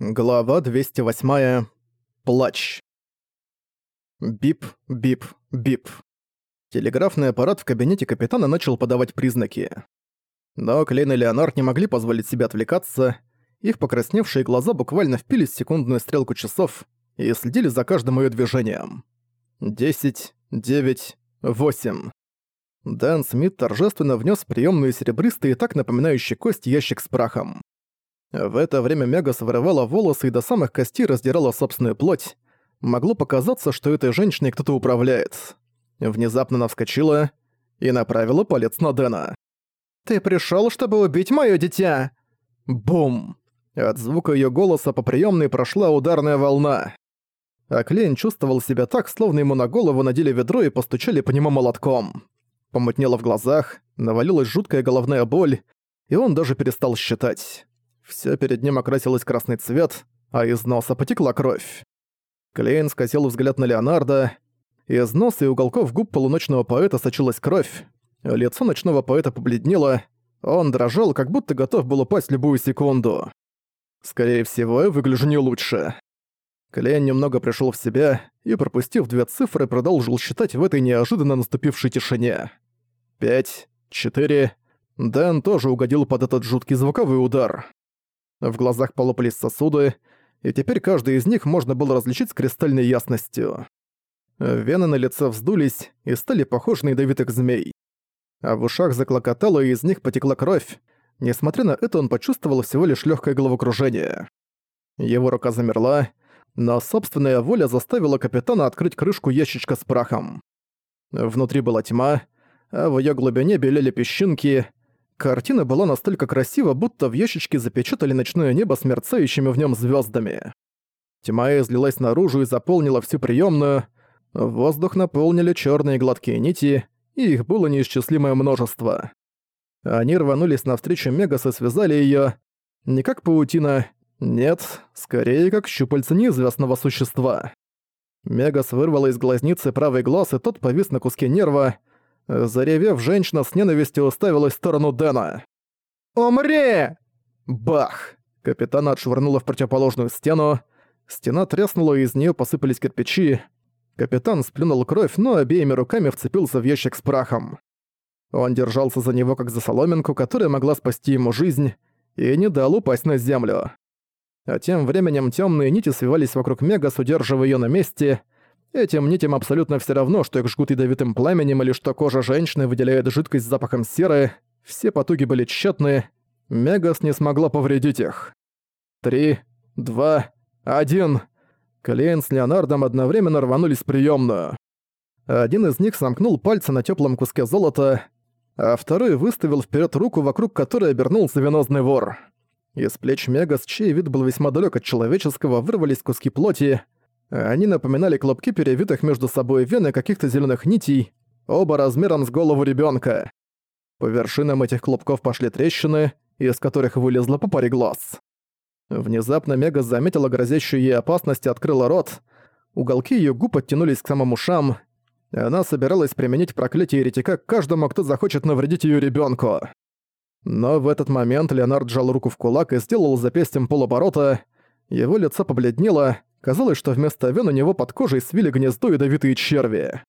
Глава 208. Плач. Бип, бип, бип. Телеграфный аппарат в кабинете капитана начал подавать признаки. Но Клейн и Леонард не могли позволить себе отвлекаться, их покрасневшие глаза буквально впились в секундную стрелку часов и следили за каждым её движением. Десять, девять, восемь. Дэн Смит торжественно внес приёмную серебристый и так напоминающий кость ящик с прахом. В это время Мегас вырывала волосы и до самых костей раздирала собственную плоть. Могло показаться, что этой женщиной кто-то управляет. Внезапно она вскочила и направила палец на Дэна. «Ты пришёл, чтобы убить моё дитя!» Бум! От звука её голоса по приёмной прошла ударная волна. А Клейн чувствовал себя так, словно ему на голову надели ведро и постучали по нему молотком. Помутнело в глазах, навалилась жуткая головная боль, и он даже перестал считать. Всё перед ним окрасилось красный цвет, а из носа потекла кровь. Клейн скосил взгляд на Леонардо. Из носа и уголков губ полуночного поэта сочилась кровь. Лицо ночного поэта побледнело. Он дрожал, как будто готов был упасть любую секунду. Скорее всего, я выгляжу не лучше. Клейн немного пришёл в себя и, пропустив две цифры, продолжил считать в этой неожиданно наступившей тишине. Пять, четыре. Дэн тоже угодил под этот жуткий звуковой удар. В глазах полопались сосуды, и теперь каждый из них можно было различить с кристальной ясностью. Вены на лице вздулись и стали похожи на ядовитых змей. А в ушах заклокотало, и из них потекла кровь. Несмотря на это, он почувствовал всего лишь легкое головокружение. Его рука замерла, но собственная воля заставила капитана открыть крышку ящичка с прахом. Внутри была тьма, а в ее глубине белели песчинки, Картина была настолько красива, будто в ящичке запечатали ночное небо с мерцающими в нем звездами. Тьма излилась наружу и заполнила всю приемную. Воздух наполнили черные гладкие нити, и их было неисчислимое множество. Они рванулись навстречу Мегас и связали ее не как паутина, нет, скорее как щупальца неизвестного существа. Мегас вырвала из глазницы правый глаз, и тот повис на куске нерва, Заревев, женщина с ненавистью уставилась в сторону Дэна. «Умри!» Бах! Капитана отшвырнула в противоположную стену. Стена треснула, и из нее посыпались кирпичи. Капитан сплюнул кровь, но обеими руками вцепился в ящик с прахом. Он держался за него как за соломинку, которая могла спасти ему жизнь, и не дал упасть на землю. А тем временем темные нити свивались вокруг Мегас, удерживая ее на месте — Этим нитям абсолютно все равно, что их жгут ядовитым пламенем или что кожа женщины выделяет жидкость с запахом серы. Все потуги были тщетны. Мегас не смогла повредить их. Три, два, один. Клейн с Леонардом одновременно рванулись в приёмную. Один из них сомкнул пальцы на теплом куске золота, а второй выставил вперед руку, вокруг которой обернулся венозный вор. Из плеч Мегас, чей вид был весьма далек от человеческого, вырвались куски плоти, они напоминали клубки перевитых между собой вены каких-то зеленых нитей, оба размером с голову ребенка. По вершинам этих клубков пошли трещины, из которых вылезло по паре глаз. Внезапно Мега заметила грозящую ей опасность и открыла рот. Уголки ее губ оттянулись к самым ушам. Она собиралась применить проклятие еретика к каждому, кто захочет навредить ее ребенку. Но в этот момент Леонард сжал руку в кулак и сделал запястьем полоборота. Его лицо побледнело, Казалось, что вместо вен у него под кожей свили гнездо ядовитые черви.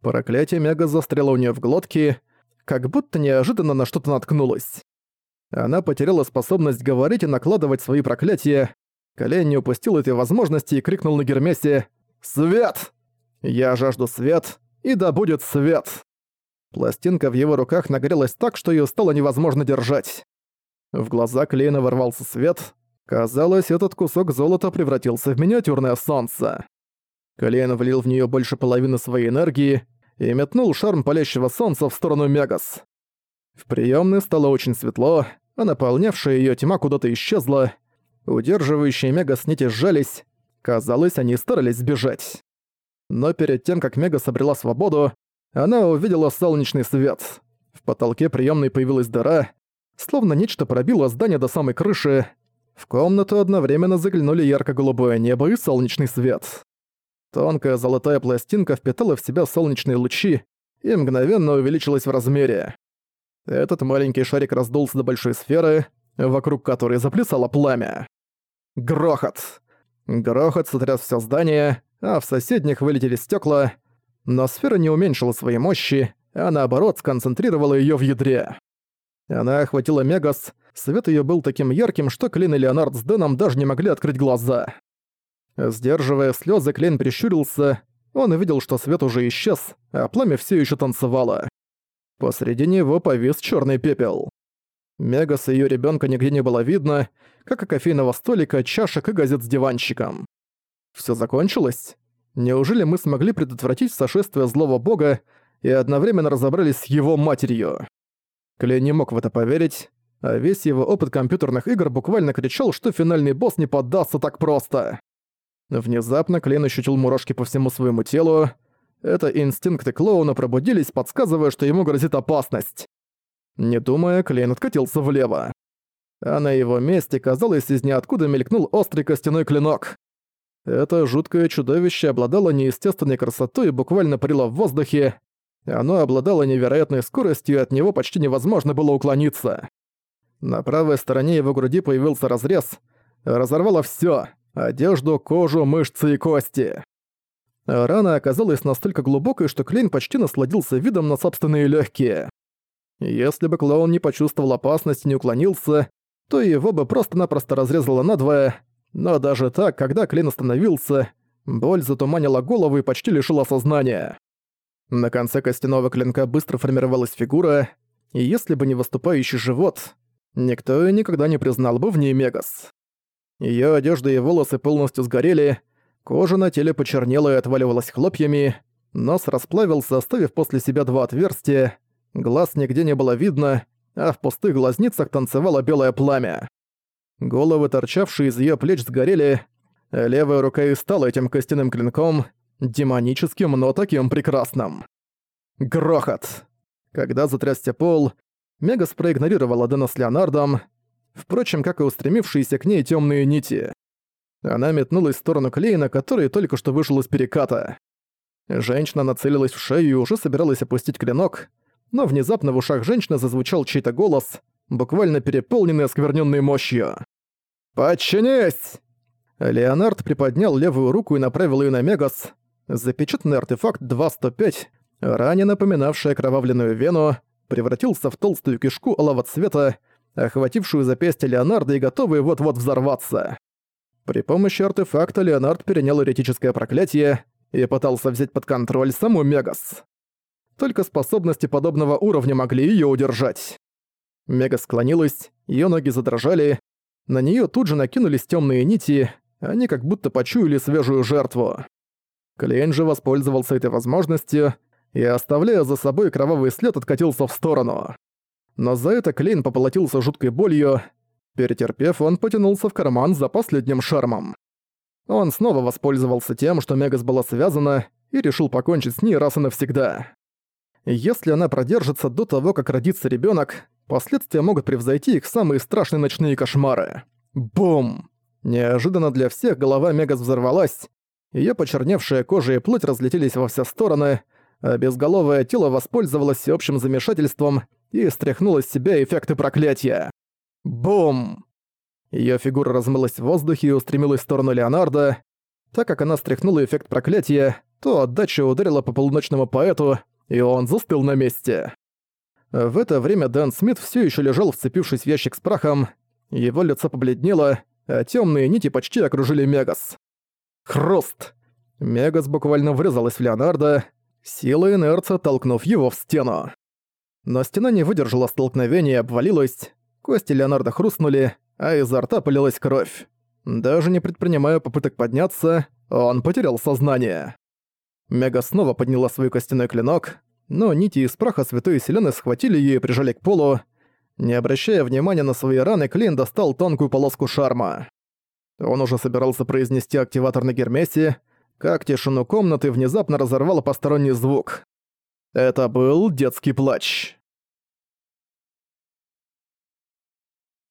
Проклятие Мега застряло у нее в глотке, как будто неожиданно на что-то наткнулось. Она потеряла способность говорить и накладывать свои проклятия. Колен не упустил этой возможности и крикнул на Гермесе «Свет! Я жажду свет, и да будет свет!» Пластинка в его руках нагрелась так, что ее стало невозможно держать. В глаза Клейна ворвался свет, Казалось, этот кусок золота превратился в миниатюрное солнце. Колейн влил в нее больше половины своей энергии и метнул шарм палящего солнца в сторону Мегас. В приемной стало очень светло, а наполнявшая ее тьма куда-то исчезла. Удерживающие Мегас нити сжались. Казалось, они старались сбежать. Но перед тем, как Мегас обрела свободу, она увидела солнечный свет. В потолке приемной появилась дыра, словно нечто пробило здание до самой крыши, в комнату одновременно заглянули ярко-голубое небо и солнечный свет. Тонкая золотая пластинка впитала в себя солнечные лучи и мгновенно увеличилась в размере. Этот маленький шарик раздулся до большой сферы, вокруг которой заплясало пламя. Грохот. Грохот сотряс все здание, а в соседних вылетели стекла, но сфера не уменьшила своей мощи, а наоборот сконцентрировала ее в ядре. Она охватила Мегас, свет ее был таким ярким, что Клин и Леонард с Дэном даже не могли открыть глаза. Сдерживая слезы, Клин прищурился, он увидел, что свет уже исчез, а пламя все еще танцевало. Посреди него повис черный пепел. Мегас и ее ребенка нигде не было видно, как и кофейного столика, чашек и газет с диванчиком. Все закончилось? Неужели мы смогли предотвратить сошествие злого бога и одновременно разобрались с его матерью? Клей не мог в это поверить, а весь его опыт компьютерных игр буквально кричал, что финальный босс не поддастся так просто. Внезапно Клейн ощутил мурашки по всему своему телу, это инстинкты клоуна пробудились, подсказывая, что ему грозит опасность. Не думая, Клейн откатился влево. А на его месте, казалось, из ниоткуда мелькнул острый костяной клинок. Это жуткое чудовище обладало неестественной красотой и буквально парило в воздухе. Оно обладало невероятной скоростью, и от него почти невозможно было уклониться. На правой стороне его груди появился разрез. Разорвало всё — одежду, кожу, мышцы и кости. Рана оказалась настолько глубокой, что Клейн почти насладился видом на собственные легкие. Если бы клоун не почувствовал опасность и не уклонился, то его бы просто-напросто разрезало надвое, но даже так, когда Клейн остановился, боль затуманила голову и почти лишила сознания. На конце костяного клинка быстро формировалась фигура, и если бы не выступающий живот, никто и никогда не признал бы в ней Мегас. Её одежда и волосы полностью сгорели, Кожа на теле почернела и отваливалась хлопьями, нос расплавился, оставив после себя два отверстия, глаз нигде не было видно, а в пустых глазницах танцевало белое пламя. Головы, торчавшие из её плеч, сгорели, левая рука и стала этим костяным клинком, демоническим, но таким прекрасным. Грохот! Когда затрясся пол, Мегас проигнорировала Дэна с Леонардом, впрочем, как и устремившиеся к ней темные нити. Она метнулась в сторону Клейна, который только что вышел из переката. Женщина нацелилась в шею и уже собиралась опустить клинок, но внезапно в ушах женщины зазвучал чей-то голос, буквально переполненный оскверненной мощью. «Подчинись!» Леонард приподнял левую руку и направил ее на Мегас. Запечатанный артефакт 205, ранее напоминавший окровавленную вену, превратился в толстую кишку алого цвета, охватившую запястье Леонарда и готовый вот-вот взорваться. При помощи артефакта Леонард перенял эретическое проклятие и пытался взять под контроль саму Мегас. Только способности подобного уровня могли её удержать. Мегас склонилась, её ноги задрожали, на неё тут же накинулись тёмные нити, они как будто почуяли свежую жертву. Клейн же воспользовался этой возможностью и, оставляя за собой кровавый след, откатился в сторону. Но за это Клейн поплатился жуткой болью, Перетерпев, он потянулся в карман за последним шармом. Он снова воспользовался тем, что Мегас была связана, и решил покончить с ней раз и навсегда. Если она продержится до того, как родится ребенок, последствия могут превзойти их самые страшные ночные кошмары. Бум! Неожиданно для всех голова Мегас взорвалась, ее почерневшая кожа и плоть разлетелись во все стороны, а безголовое тело воспользовалось всеобщим замешательством и стряхнуло с себя эффекты проклятия. Бум! Её фигура размылась в воздухе и устремилась в сторону Леонардо. Так как она стряхнула эффект проклятия, то отдача ударила по полуночному поэту, и он застыл на месте. В это время Дэн Смит всё ещё лежал, вцепившись в ящик с прахом. Его лицо побледнело, а тёмные нити почти окружили Мегас. Хруст! Мегас буквально врезалась в Леонардо, сила инерция толкнув его в стену. Но стена не выдержала столкновения и обвалилась, Кости Леонардо хрустнули, а изо рта полилась кровь. Даже не предпринимая попыток подняться, он потерял сознание. Мега снова подняла свой костяной клинок, но нити из праха Святой Селены схватили её и прижали к полу. Не обращая внимания на свои раны, Клин достал тонкую полоску шарма. Он уже собирался произнести активатор на Гермесе, как тишину комнаты внезапно разорвал посторонний звук. Это был детский плач.